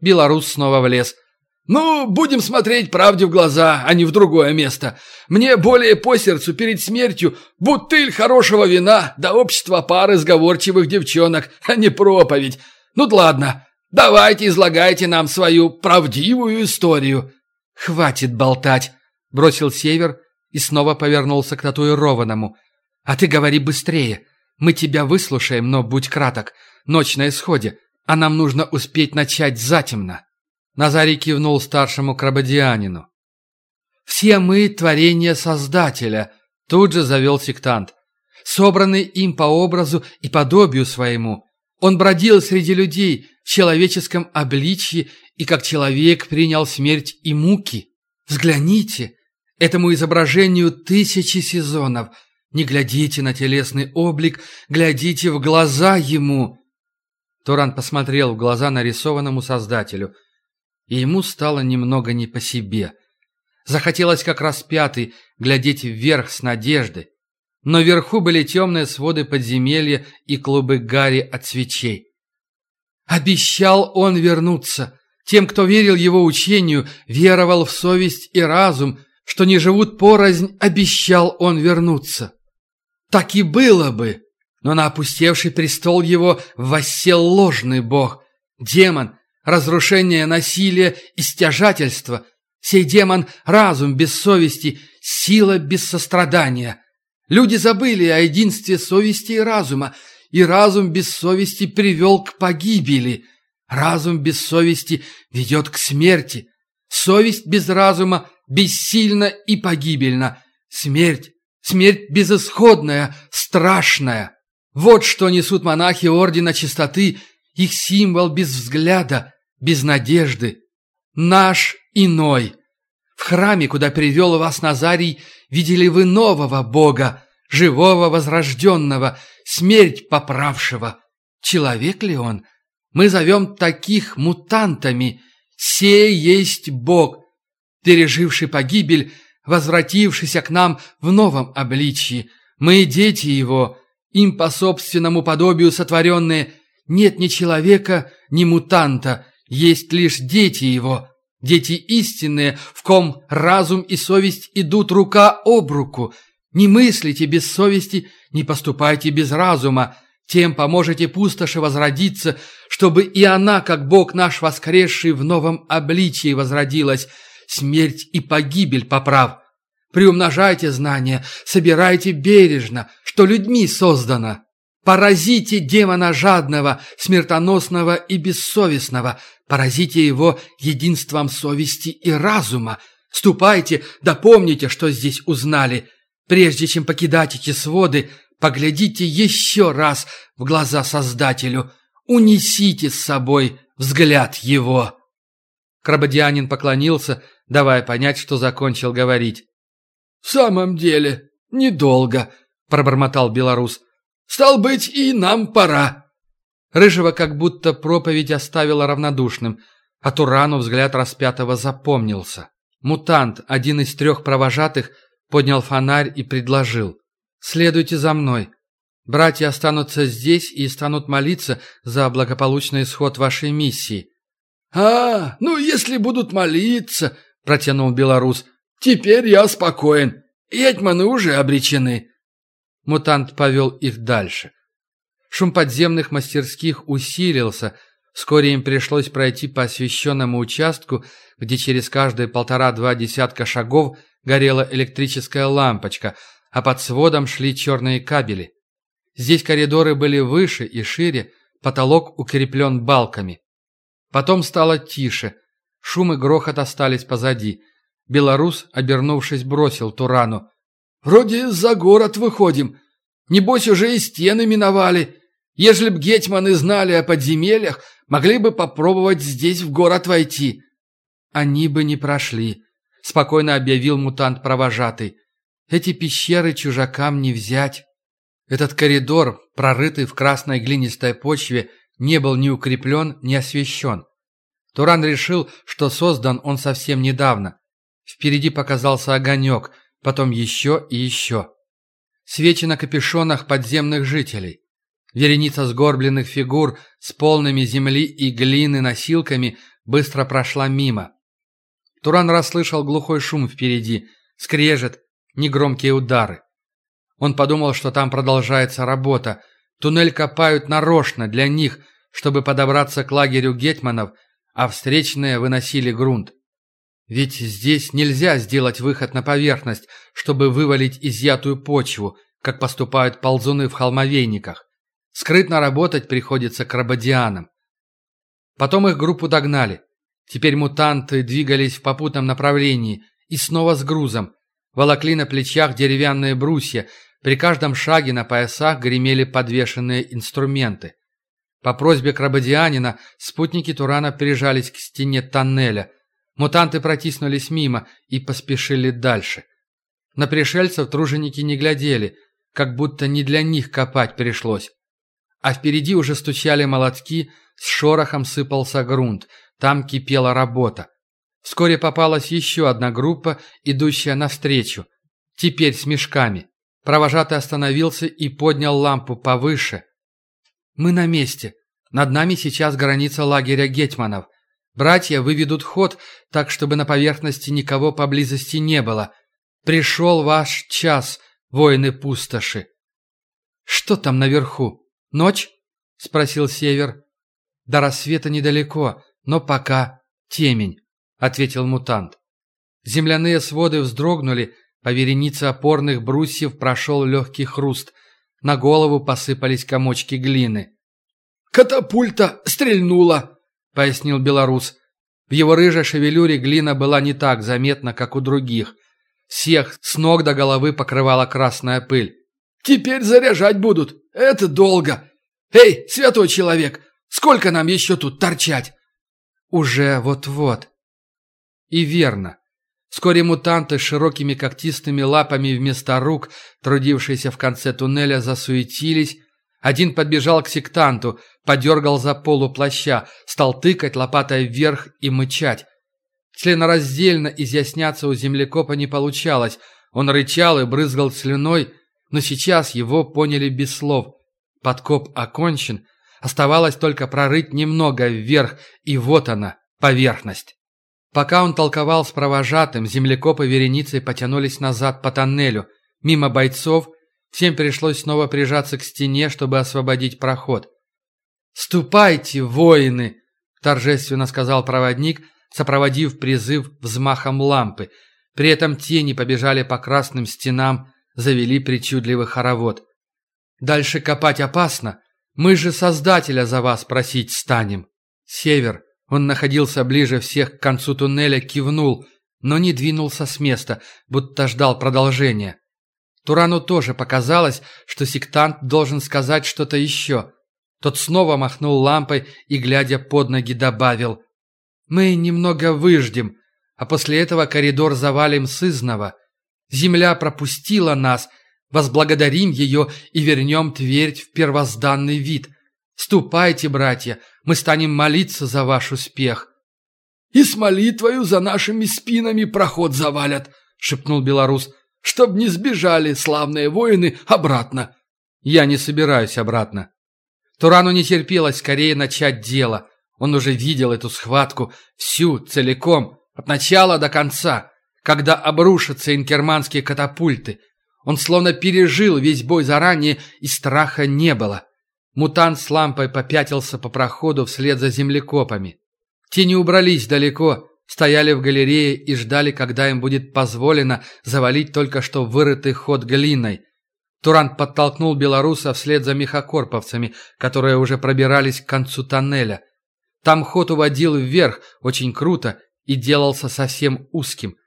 Белорус снова влез. «Ну, будем смотреть правде в глаза, а не в другое место. Мне более по сердцу перед смертью бутыль хорошего вина да общество пары сговорчивых девчонок, а не проповедь. Ну ладно, давайте излагайте нам свою правдивую историю». «Хватит болтать», — бросил Север и снова повернулся к татуированному. «А ты говори быстрее. Мы тебя выслушаем, но будь краток. Ночь на исходе, а нам нужно успеть начать затемно». Назарий кивнул старшему крабодианину. «Все мы — творение Создателя», — тут же завел сектант. «Собраны им по образу и подобию своему. Он бродил среди людей в человеческом обличье и как человек принял смерть и муки. Взгляните, этому изображению тысячи сезонов. Не глядите на телесный облик, глядите в глаза ему». Туран посмотрел в глаза нарисованному создателю, и ему стало немного не по себе. Захотелось, как распятый, глядеть вверх с надеждой. Но вверху были темные своды подземелья и клубы гари от свечей. Обещал он вернуться. Тем, кто верил его учению, веровал в совесть и разум, что не живут порознь, обещал он вернуться. Так и было бы, но на опустевший престол его воссел ложный бог, демон, разрушение, насилие и стяжательство. Сей демон – разум без совести, сила без сострадания. Люди забыли о единстве совести и разума, и разум без совести привел к погибели. Разум без совести ведет к смерти. Совесть без разума бессильна и погибельна. Смерть, смерть безысходная, страшная. Вот что несут монахи Ордена Чистоты, их символ без взгляда, без надежды. Наш иной. В храме, куда привел вас Назарий, видели вы нового Бога, живого возрожденного, смерть поправшего. Человек ли он? Мы зовем таких мутантами. Сей есть Бог, переживший погибель, возвратившийся к нам в новом обличье. Мы дети Его, им по собственному подобию сотворенные. Нет ни человека, ни мутанта, есть лишь дети Его, дети истинные, в ком разум и совесть идут рука об руку. Не мыслите без совести, не поступайте без разума, тем поможете пустоши возродиться, чтобы и она, как Бог наш воскресший, в новом обличии возродилась, смерть и погибель поправ. Приумножайте знания, собирайте бережно, что людьми создано. Поразите демона жадного, смертоносного и бессовестного, поразите его единством совести и разума. Ступайте, да помните, что здесь узнали. Прежде чем покидать эти своды, поглядите еще раз в глаза Создателю. Унесите с собой взгляд его. Крабодианин поклонился, давая понять, что закончил говорить. «В самом деле, недолго», — пробормотал белорус. «Стал быть, и нам пора». Рыжего как будто проповедь оставила равнодушным, а Турану взгляд распятого запомнился. Мутант, один из трех провожатых, поднял фонарь и предложил. «Следуйте за мной. Братья останутся здесь и станут молиться за благополучный исход вашей миссии». «А, ну если будут молиться», — протянул белорус, — «теперь я спокоен. Этьманы уже обречены». Мутант повел их дальше. Шум подземных мастерских усилился. Вскоре им пришлось пройти по освещенному участку, где через каждые полтора-два десятка шагов горела электрическая лампочка, а под сводом шли черные кабели. Здесь коридоры были выше и шире, потолок укреплен балками. Потом стало тише. Шум и грохот остались позади. Белорус, обернувшись, бросил Турану. «Вроде за город выходим. Небось, уже и стены миновали. Ежели б гетьманы знали о подземельях, могли бы попробовать здесь в город войти». «Они бы не прошли», — спокойно объявил мутант провожатый. «Эти пещеры чужакам не взять». Этот коридор, прорытый в красной глинистой почве, не был ни укреплен, ни освещен. Туран решил, что создан он совсем недавно. Впереди показался огонек, потом еще и еще. Свечи на капюшонах подземных жителей. Вереница сгорбленных фигур с полными земли и глины носилками быстро прошла мимо. Туран расслышал глухой шум впереди, скрежет, негромкие удары. Он подумал, что там продолжается работа. Туннель копают нарочно для них, чтобы подобраться к лагерю гетманов, а встречные выносили грунт. Ведь здесь нельзя сделать выход на поверхность, чтобы вывалить изъятую почву, как поступают ползуны в холмовейниках. Скрытно работать приходится крабодианам. Потом их группу догнали. Теперь мутанты двигались в попутном направлении и снова с грузом. Волокли на плечах деревянные брусья, при каждом шаге на поясах гремели подвешенные инструменты. По просьбе крабодианина спутники Турана прижались к стене тоннеля. Мутанты протиснулись мимо и поспешили дальше. На пришельцев труженики не глядели, как будто не для них копать пришлось. А впереди уже стучали молотки, с шорохом сыпался грунт. Там кипела работа. Вскоре попалась еще одна группа, идущая навстречу. Теперь с мешками. Провожатый остановился и поднял лампу повыше. «Мы на месте. Над нами сейчас граница лагеря гетманов. Братья выведут ход, так чтобы на поверхности никого поблизости не было. Пришел ваш час, воины-пустоши». «Что там наверху?» «Ночь?» — спросил Север. «До рассвета недалеко, но пока темень», — ответил мутант. Земляные своды вздрогнули, по веренице опорных брусьев прошел легкий хруст. На голову посыпались комочки глины. «Катапульта стрельнула», — пояснил белорус. В его рыжей шевелюре глина была не так заметна, как у других. Всех с ног до головы покрывала красная пыль. Теперь заряжать будут. Это долго. Эй, святой человек, сколько нам еще тут торчать? Уже вот-вот. И верно. Вскоре мутанты с широкими когтистыми лапами вместо рук, трудившиеся в конце туннеля, засуетились. Один подбежал к сектанту, подергал за полу плаща, стал тыкать лопатой вверх и мычать. Членораздельно изъясняться у землекопа не получалось. Он рычал и брызгал слюной, но сейчас его поняли без слов. Подкоп окончен, оставалось только прорыть немного вверх, и вот она, поверхность. Пока он толковал с провожатым, землекопы вереницей потянулись назад по тоннелю. Мимо бойцов всем пришлось снова прижаться к стене, чтобы освободить проход. «Ступайте, воины!» – торжественно сказал проводник, сопроводив призыв взмахом лампы. При этом тени побежали по красным стенам, завели причудливый хоровод. «Дальше копать опасно. Мы же Создателя за вас просить станем». Север, он находился ближе всех к концу туннеля, кивнул, но не двинулся с места, будто ждал продолжения. Турану тоже показалось, что сектант должен сказать что-то еще. Тот снова махнул лампой и, глядя под ноги, добавил «Мы немного выждем, а после этого коридор завалим сызново. Земля пропустила нас, возблагодарим ее и вернем Тверь в первозданный вид. Ступайте, братья, мы станем молиться за ваш успех». «И с молитвою за нашими спинами проход завалят», — шепнул белорус, «чтоб не сбежали славные воины обратно». «Я не собираюсь обратно». Турану не терпелось скорее начать дело. Он уже видел эту схватку, всю, целиком, от начала до конца когда обрушатся инкерманские катапульты. Он словно пережил весь бой заранее, и страха не было. Мутант с лампой попятился по проходу вслед за землекопами. Те не убрались далеко, стояли в галерее и ждали, когда им будет позволено завалить только что вырытый ход глиной. Турант подтолкнул белоруса вслед за мехокорповцами, которые уже пробирались к концу тоннеля. Там ход уводил вверх, очень круто, и делался совсем узким –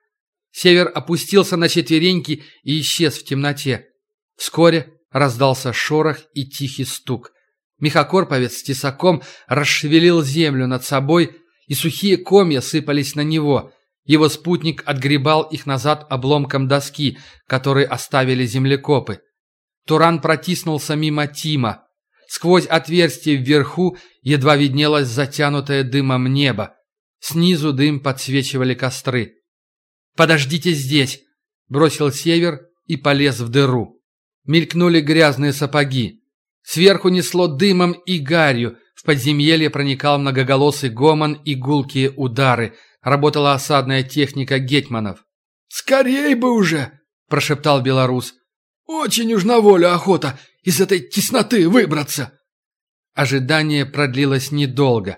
Север опустился на четвереньки и исчез в темноте. Вскоре раздался шорох и тихий стук. Мехокорповец с тесаком расшевелил землю над собой, и сухие комья сыпались на него. Его спутник отгребал их назад обломком доски, которые оставили землекопы. Туран протиснулся мимо Тима. Сквозь отверстие вверху едва виднелось затянутое дымом небо. Снизу дым подсвечивали костры. «Подождите здесь!» – бросил север и полез в дыру. Мелькнули грязные сапоги. Сверху несло дымом и гарью, в подземелье проникал многоголосый гомон и гулкие удары. Работала осадная техника гетманов. «Скорей бы уже!» – прошептал белорус. «Очень уж на волю охота из этой тесноты выбраться!» Ожидание продлилось недолго.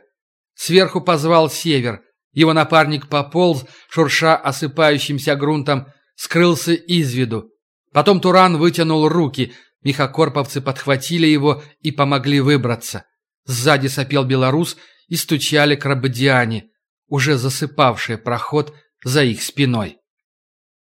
Сверху позвал север. Его напарник пополз, шурша осыпающимся грунтом, скрылся из виду. Потом Туран вытянул руки, мехокорповцы подхватили его и помогли выбраться. Сзади сопел белорус и стучали крабодиане, уже засыпавшие проход за их спиной.